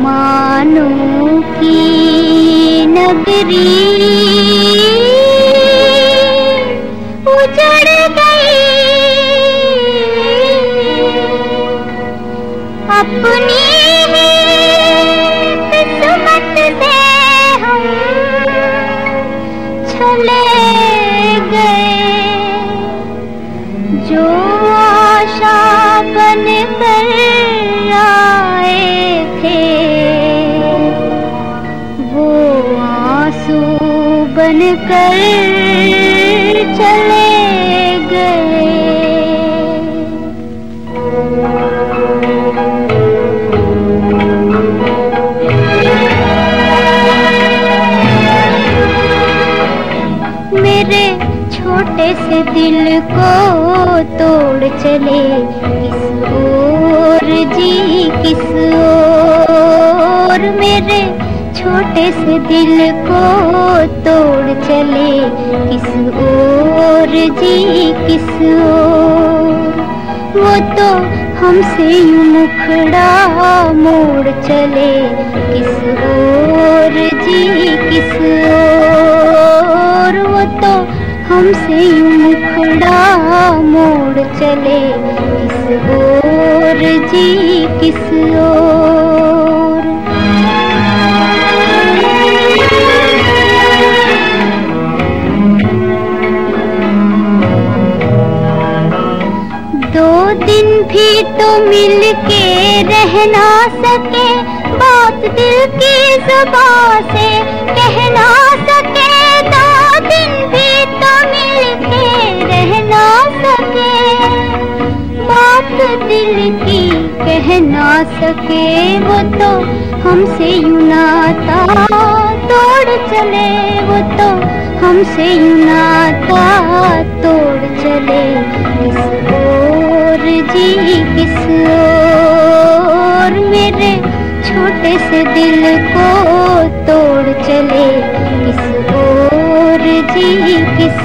अरमानों की नगरी अपनी बन कर चले गए। मेरे छोटे से दिल को तोड़ चले। किस ओर जी, किस ओर मेरे छोटे से दिल को तोड़ चले। किस ओर जी, किस ओर? वो तो हमसे यूँ मुखड़ा मोड़ चले। किस ओर जी, किस ओर? वो तो हमसे यूँ मुखड़ा मोड़ चले। किस ओर जी, किस ओर? दिन भी तो मिल के रह ना सके। बात दिल की ज़ुबान से कह ना सके। दो दिन भी तो मिल के रह ना सके। बात दिल की कह ना सके, वो तो हमसे यूँ नाता। तोड़ चले, वो तो हमसे यूँ नाता। तोड़ चले किस ओर जी किस ओर मेरे छोटे से दिल को तोड़ चले किस ओर जी किस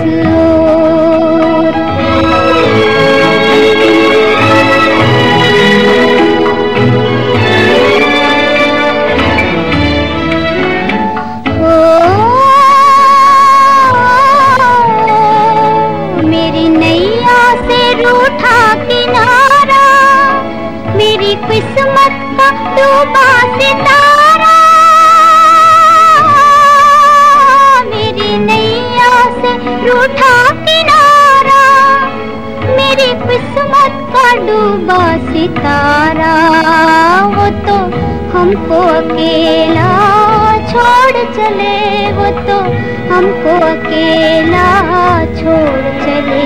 किस्मत का डूबा सितारा मेरी नैया से रूठा किनारा, मेरी किस्मत का डूबा सितारा वो तो हमको अकेला छोड़ चले, वो तो हमको अकेला छोड़ चले।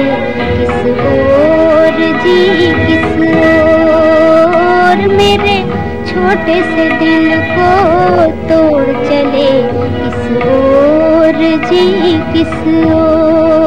किस ओर जी, किस ओर मेरे छोटे से दिल को तोड़ चले। किस ओर जी किस ओर